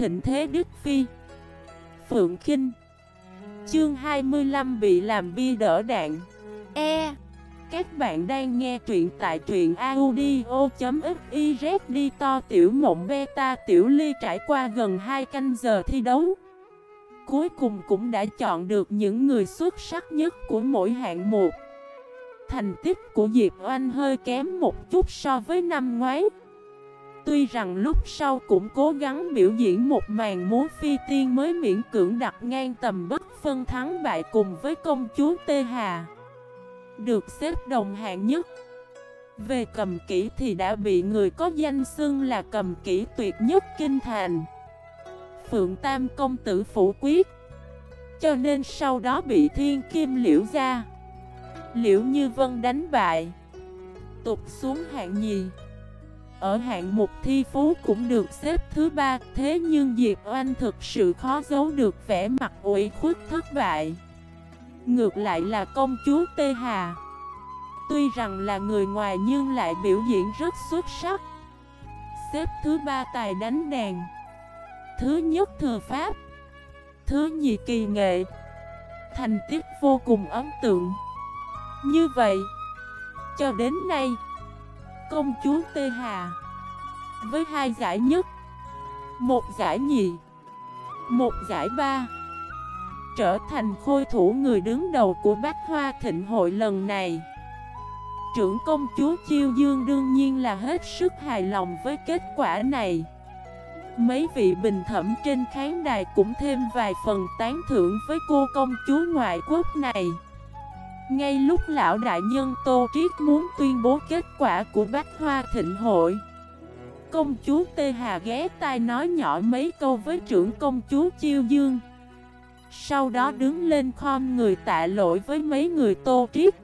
thịnh thế Đức Phi. Phượng Kinh. Chương 25 bị làm bia đỡ đạn. E. Các bạn đang nghe truyện tại truyện audio.xyz đi to tiểu mộng beta tiểu ly trải qua gần 2 canh giờ thi đấu. Cuối cùng cũng đã chọn được những người xuất sắc nhất của mỗi hạng mục. Thành tích của Diệp Oanh hơi kém một chút so với năm ngoái Tuy rằng lúc sau cũng cố gắng biểu diễn một màn múa phi tiên mới miễn cưỡng đặt ngang tầm bất phân thắng bại cùng với công chúa Tê Hà. Được xếp đồng hạng nhất. Về cầm kỹ thì đã bị người có danh xưng là cầm kỹ tuyệt nhất kinh thành. Phượng Tam công tử phủ quyết. Cho nên sau đó bị thiên kim liễu ra Liễu Như Vân đánh bại. Tục xuống hạng nhì ở hạng mục thi phú cũng được xếp thứ ba, Thế nhưng Diệp Oanh thực sự khó giấu được vẻ mặt ủy khuất thất bại. Ngược lại là công chúa Tê Hà. Tuy rằng là người ngoài nhưng lại biểu diễn rất xuất sắc. Xếp thứ ba tài đánh đàn. Thứ nhất thừa pháp. Thứ nhì kỳ nghệ. Thành tích vô cùng ấn tượng. Như vậy, Cho đến nay công chúa Tê Hà. Với hai giải nhất, Một giải nhì, Một giải ba, Trở thành khôi thủ người đứng đầu của Bách Hoa Thịnh Hội lần này. Trưởng công chúa Chiêu Dương đương nhiên là hết sức hài lòng với kết quả này. Mấy vị bình thẩm trên khán đài cũng thêm vài phần tán thưởng với cô công chúa ngoại quốc này ngay lúc lão đại nhân Tô Triết muốn tuyên bố kết quả của Bách Hoa Thịnh Hội, Công chúa Tê Hà ghé tai nói nhỏ mấy câu với trưởng công chúa Chiêu Dương. Sau đó đứng lên khom người tạ lỗi với mấy người Tô Triết.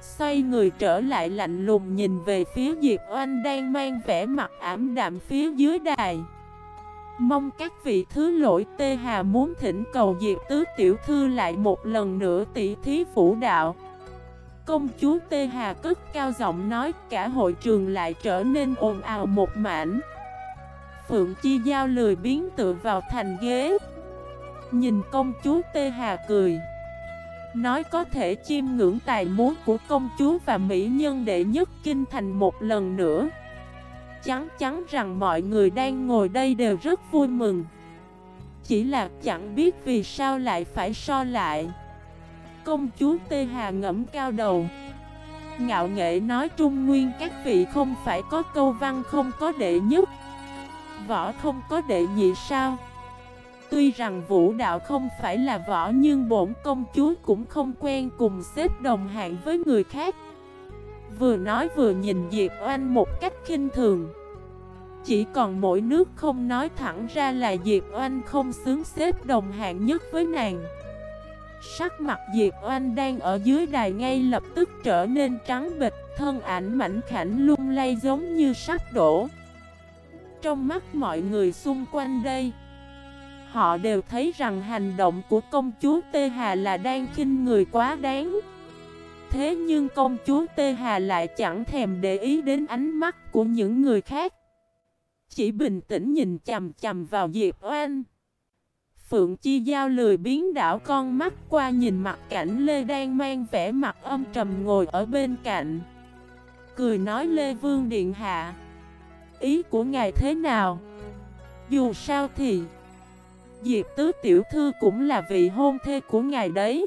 Xoay người trở lại lạnh lùng nhìn về phía Diệp Oanh đang mang vẻ mặt ảm đạm phía dưới đài. Mong các vị thứ lỗi Tê Hà muốn thỉnh cầu Diệp Tứ Tiểu Thư lại một lần nữa tỷ thí phủ đạo. Công chúa Tê Hà cất cao giọng nói cả hội trường lại trở nên ồn ào một mảnh. Phượng Chi Giao lười biến tựa vào thành ghế. Nhìn công chúa Tê Hà cười. Nói có thể chiêm ngưỡng tài múa của công chúa và mỹ nhân đệ nhất kinh thành một lần nữa chắn chắn rằng mọi người đang ngồi đây đều rất vui mừng. Chỉ là chẳng biết vì sao lại phải so lại. Công chúa Tê Hà ngẫm cao đầu. Ngạo nghệ nói Trung Nguyên các vị không phải có câu văn không có đệ nhất. Võ không có đệ nhị sao? Tuy rằng vũ đạo không phải là võ nhưng bổn công chúa cũng không quen cùng xếp đồng hạng với người khác. Vừa nói vừa nhìn Diệp Oanh một cách khinh thường. Chỉ còn mỗi nước không nói thẳng ra là Diệp Oanh không xứng xếp đồng hạng nhất với nàng. Sắc mặt Diệp Oanh đang ở dưới đài ngay lập tức trở nên trắng bịch Thân ảnh mảnh khảnh lung lay giống như sắp đổ. Trong mắt mọi người xung quanh đây, Họ đều thấy rằng hành động của công chúa Tê Hà là đang khinh người quá đáng. Thế nhưng công chúa Tê Hà lại chẳng thèm để ý đến ánh mắt của những người khác. Chỉ bình tĩnh nhìn chầm chầm vào Diệp Oanh. Phượng Chi Giao lười biến đảo con mắt qua nhìn mặt cảnh Lê đang mang vẻ mặt âm trầm ngồi ở bên cạnh. Cười nói Lê Vương Điện Hạ, Ý của ngài thế nào? Dù sao thì, Diệp Tứ Tiểu Thư cũng là vị hôn thê của ngài đấy.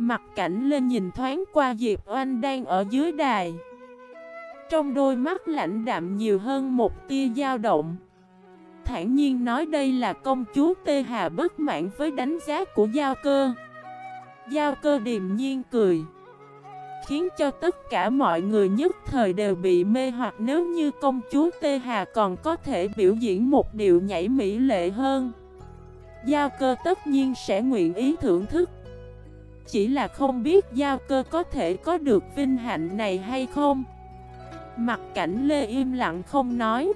Mặt cảnh lên nhìn thoáng qua Diệp Oanh đang ở dưới đài. Trong đôi mắt lạnh đạm nhiều hơn một tia dao động. Thản nhiên nói đây là công chúa Tê Hà bất mãn với đánh giá của Giao cơ. Giao cơ điềm nhiên cười, Khiến cho tất cả mọi người nhất thời đều bị mê hoặc nếu như công chúa Tê Hà còn có thể biểu diễn một điệu nhảy mỹ lệ hơn. Giao cơ tất nhiên sẽ nguyện ý thưởng thức chỉ là không biết giao cơ có thể có được vinh hạnh này hay không. Mặt cảnh Lê im lặng không nói.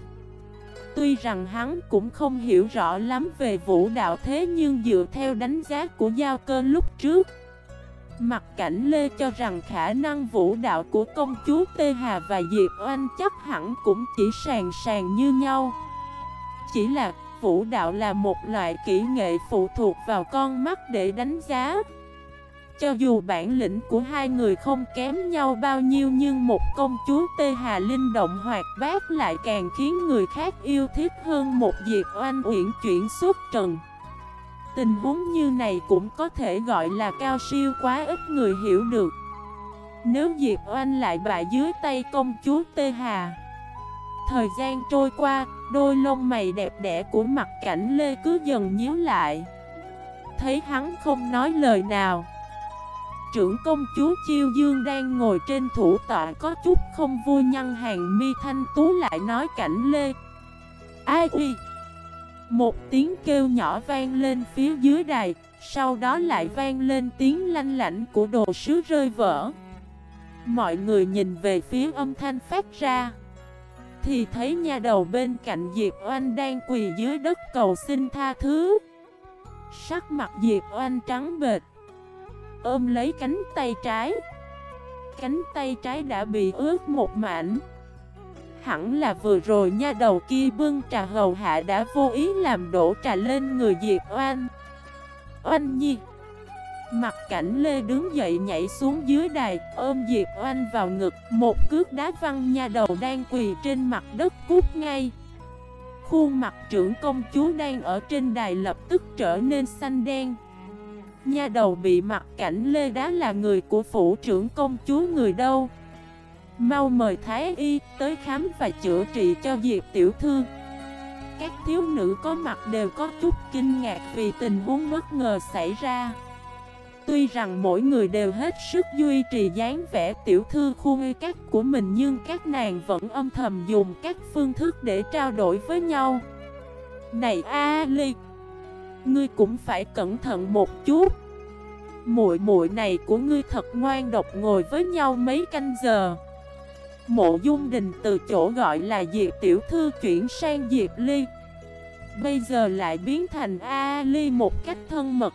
Tuy rằng hắn cũng không hiểu rõ lắm về vũ đạo thế Nhưng dựa theo đánh giá của giao cơ lúc trước, Mặt cảnh Lê cho rằng khả năng vũ đạo của công chúa Tê Hà và Diệp Oanh chắc hẳn cũng chỉ sàn sàn như nhau. Chỉ là vũ đạo là một loại kỹ nghệ phụ thuộc vào con mắt để đánh giá. Cho dù bản lĩnh của hai người không kém nhau bao nhiêu Nhưng một công chúa Tê Hà linh động hoạt bát lại càng khiến người khác yêu thích hơn một diệt oanh uyển chuyển suốt trần. Tình huống như này cũng có thể gọi là cao siêu quá ít người hiểu được. Nếu Diệp Oanh lại bại dưới tay công chúa Tê Hà Thời gian trôi qua, đôi lông mày đẹp đẽ của mặt cảnh Lê cứ dần nhíu lại. Thấy hắn không nói lời nào Trưởng công chúa Chiêu Dương đang ngồi trên thủ tọa có chút không vui nhăn hàng mi thanh tú lại nói cảnh Lê. Ai uy Một tiếng kêu nhỏ vang lên phía dưới đài, Sau đó lại vang lên tiếng lanh lảnh của đồ sứ rơi vỡ. Mọi người nhìn về phía âm thanh phát ra. Thì thấy nha đầu bên cạnh Diệp Oanh đang quỳ dưới đất cầu xin tha thứ. Sắc mặt Diệp Oanh trắng bệt Ôm lấy cánh tay trái. Cánh tay trái đã bị ướt một mảnh. Hẳn là vừa rồi nha đầu kia bưng trà hầu hạ đã vô ý làm đổ trà lên người Diệp Oanh. Oanh nhi. Mặt cảnh Lê đứng dậy nhảy xuống dưới đài, ôm Diệp Oanh vào ngực, một cước đá văng nha đầu đang quỳ trên mặt đất cút ngay. Khuôn mặt trưởng công chúa đang ở trên đài lập tức trở nên xanh đen. Nha đầu bị mặt cảnh Lê đá là người của phủ trưởng công chúa người đâu. Mau mời Thái Y tới khám và chữa trị cho Diệp Tiểu Thư. Các thiếu nữ có mặt đều có chút kinh ngạc vì tình huống bất ngờ xảy ra. Tuy rằng mỗi người đều hết sức duy trì dáng vẻ tiểu thư khuôn các của mình Nhưng các nàng vẫn âm thầm dùng các phương thức để trao đổi với nhau Này A Liệt Ngươi cũng phải cẩn thận một chút. Muội muội này của ngươi thật ngoan độc ngồi với nhau mấy canh giờ. Mộ dung đình từ chỗ gọi là Diệp Tiểu Thư chuyển sang Diệp Ly. Bây giờ lại biến thành A Ly một cách thân mật.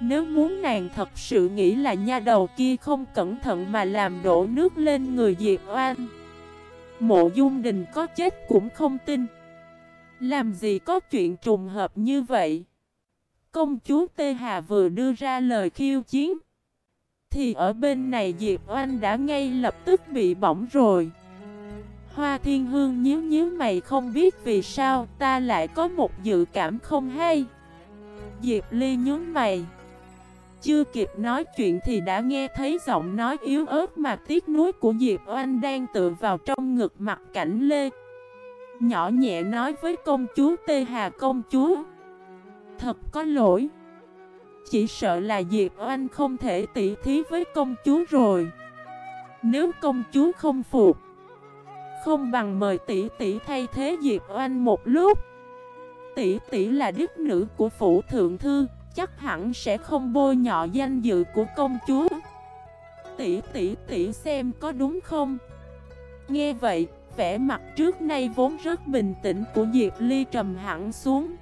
Nếu muốn nàng thật sự nghĩ là nha đầu kia không cẩn thận mà làm đổ nước lên người Diệp Oan, Mộ Dung Đình có chết cũng không tin. Làm gì có chuyện trùng hợp như vậy? Công chúa Tê Hà vừa đưa ra lời khiêu chiến. Thì ở bên này Diệp Oanh đã ngay lập tức bị bỏng rồi. Hoa Thiên Hương nhíu nhíu mày không biết vì sao ta lại có một dự cảm không hay. Diệp Ly nhướng mày. Chưa kịp nói chuyện thì đã nghe thấy giọng nói yếu ớt mà tiếc nuối của Diệp Oanh đang tựa vào trong ngực mặt cảnh Lê. Nhỏ nhẹ nói với công chúa Tê Hà công chúa. Thật có lỗi. Chỉ sợ là Diệp Oanh không thể tỉ thí với công chúa rồi. Nếu công chúa không phục, không bằng mời tỷ tỷ thay thế Diệp Oanh một lúc. Tỷ tỷ là đức nữ của phủ thượng thư chắc hẳn sẽ không bôi nhọ danh dự của công chúa Tỷ tỷ tỷ xem có đúng không? Nghe vậy, vẻ mặt trước nay vốn rất bình tĩnh của Diệp Ly trầm hẳn xuống.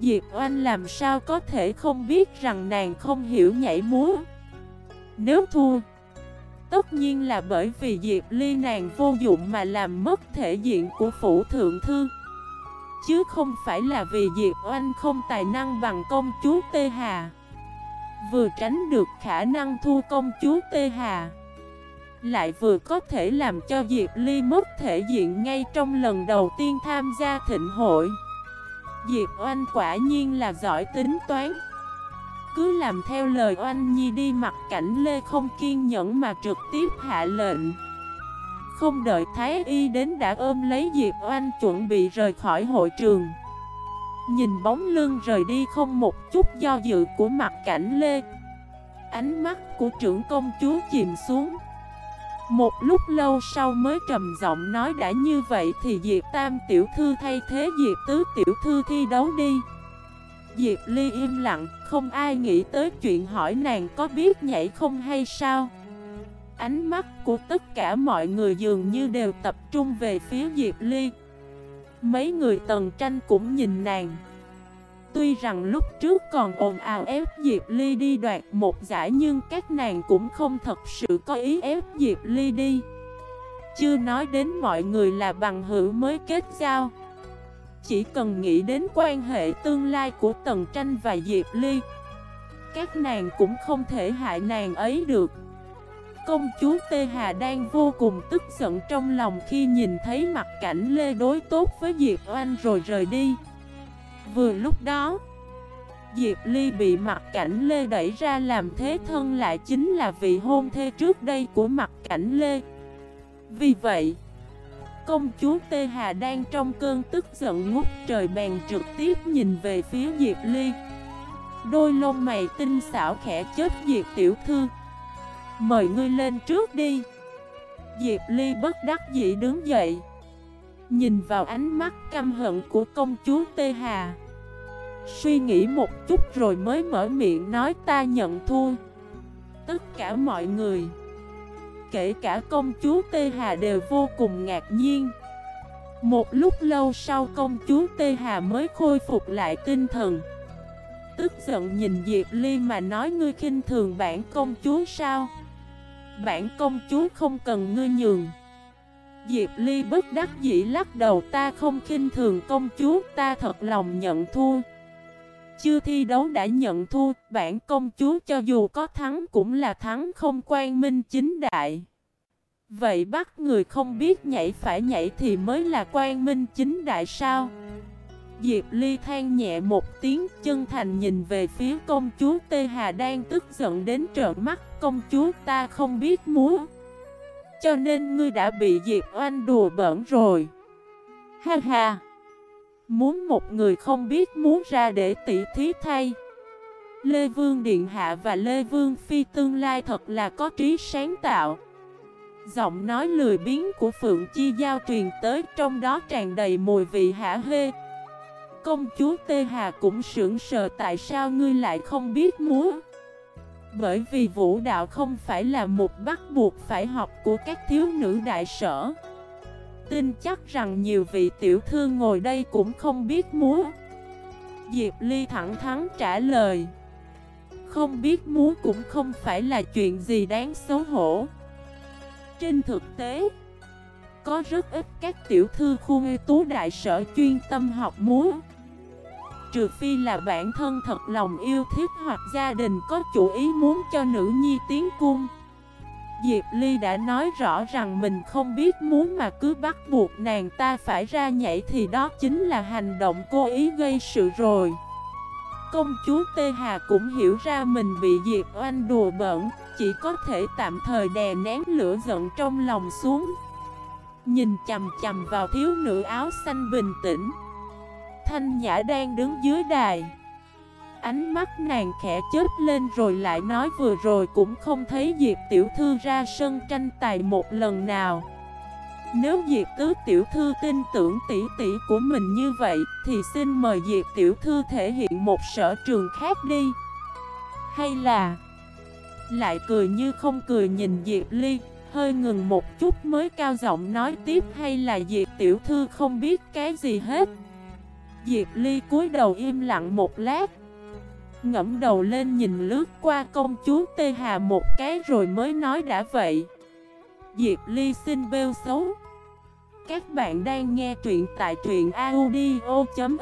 Diệp Oanh làm sao có thể không biết rằng nàng không hiểu nhảy múa? Nếu thua, Tất nhiên là bởi vì Diệp Ly nàng vô dụng mà làm mất thể diện của phủ thượng thư. Chứ không phải là vì Diệp Oanh không tài năng bằng công chúa Tê Hà. Vừa tránh được khả năng thua công chúa Tê Hà lại vừa có thể làm cho Diệp Ly mất thể diện ngay trong lần đầu tiên tham gia thịnh hội. Diệp Oanh quả nhiên là giỏi tính toán. Cứ làm theo lời Oanh Nhi đi mặt cảnh Lê không kiên nhẫn mà trực tiếp hạ lệnh. Không đợi Thái Y đến đã ôm lấy Diệp Oanh chuẩn bị rời khỏi hội trường. Nhìn bóng lưng rời đi không một chút do dự của mặt cảnh Lê. Ánh mắt của trưởng công chúa chìm xuống. Một lúc lâu sau mới trầm giọng nói đã như vậy thì Diệp Tam tiểu thư thay thế Diệp Tứ tiểu thư thi đấu đi. Diệp Ly im lặng, không ai nghĩ tới chuyện hỏi nàng có biết nhảy không hay sao. Ánh mắt của tất cả mọi người dường như đều tập trung về phía Diệp Ly. Mấy người tần tranh cũng nhìn nàng. Tuy rằng lúc trước còn ồn ào ép Diệp Ly đi đoạt một giải Nhưng các nàng cũng không thật sự có ý ép Diệp Ly đi. Chưa nói đến mọi người là bằng hữu mới kết giao. Chỉ cần nghĩ đến quan hệ tương lai của Tần Tranh và Diệp Ly, Các nàng cũng không thể hại nàng ấy được. Công chúa Tê Hà đang vô cùng tức giận trong lòng khi nhìn thấy mặt cảnh Lê đối tốt với Diệp Oanh rồi rời đi. Vừa lúc đó, Diệp Ly bị mặt cảnh Lê đẩy ra làm thế thân lại chính là vị hôn thê trước đây của mặt cảnh Lê. Vì vậy, Công chúa Tê Hà đang trong cơn tức giận ngút trời bèn trực tiếp nhìn về phía Diệp Ly. Đôi lông mày tinh xảo khẽ chết Diệp Tiểu Thư. Mời ngươi lên trước đi. Diệp Ly bất đắc dĩ đứng dậy. Nhìn vào ánh mắt căm hận của công chúa Tê Hà. Suy nghĩ một chút rồi mới mở miệng nói ta nhận thua. Tất cả mọi người, Kể cả công chúa Tê Hà đều vô cùng ngạc nhiên. Một lúc lâu sau công chúa Tê Hà mới khôi phục lại tinh thần. Tức giận nhìn Diệp Ly mà nói, ngươi khinh thường bản công chúa sao? Bản công chúa không cần ngươi nhường. Diệp Ly bất đắc dĩ lắc đầu ta không khinh thường công chúa ta thật lòng nhận thua chưa thi đấu đã nhận thua, bản công chúa cho dù có thắng cũng là thắng không quan minh chính đại. Vậy bắt người không biết nhảy phải nhảy thì mới là quan minh chính đại sao? Diệp Ly than nhẹ một tiếng chân thành nhìn về phía công chúa Tê Hà đang tức giận đến trợn mắt công chúa ta không biết múa. Cho nên ngươi đã bị Diệp Oanh đùa bẩn rồi. Ha ha! Muốn một người không biết muốn ra để tỉ thí thay Lê Vương Điện Hạ và Lê Vương Phi tương lai thật là có trí sáng tạo Giọng nói lười biếng của Phượng Chi Giao truyền tới trong đó tràn đầy mùi vị hả hê Công chúa Tê Hà cũng sững sờ tại sao ngươi lại không biết múa bởi vì vũ đạo không phải là một bắt buộc phải học của các thiếu nữ đại sở. Tin chắc rằng nhiều vị tiểu thư ngồi đây cũng không biết múa. Diệp Ly thẳng thắn trả lời. Không biết múa cũng không phải là chuyện gì đáng xấu hổ. Trên thực tế, Có rất ít các tiểu thư khu ngư tú đại sở chuyên tâm học múa. Trừ phi là bản thân thật lòng yêu thích hoặc gia đình có chủ ý muốn cho nữ nhi tiến cung Diệp Ly đã nói rõ rằng mình không biết muốn mà cứ bắt buộc nàng ta phải ra nhảy thì đó chính là hành động cố ý gây sự rồi. Công chúa Tê Hà cũng hiểu ra mình bị Diệp Oanh đùa bẩn, chỉ có thể tạm thời đè nén lửa giận trong lòng xuống. Nhìn chầm chầm vào thiếu nữ áo xanh bình tĩnh. Thanh Nhã đang đứng dưới đài. Ánh mắt nàng khẽ chớp lên rồi lại nói vừa rồi cũng không thấy Diệp Tiểu Thư ra sân tranh tài một lần nào. Nếu Diệp Tứ Tiểu Thư tin tưởng tỷ tỷ của mình như vậy, Thì xin mời Diệp Tiểu Thư thể hiện một sở trường khác đi. Hay là Lại cười như không cười nhìn Diệp Ly, Hơi ngừng một chút mới cao giọng nói tiếp Hay là Diệp Tiểu Thư không biết cái gì hết. Diệp Ly cúi đầu im lặng một lát. Ngẫm đầu lên nhìn lướt qua công chúa Tê Hà một cái rồi mới nói đã vậy. Diệp Ly xin bêu xấu. Các bạn đang nghe truyện tại truyện audio.fif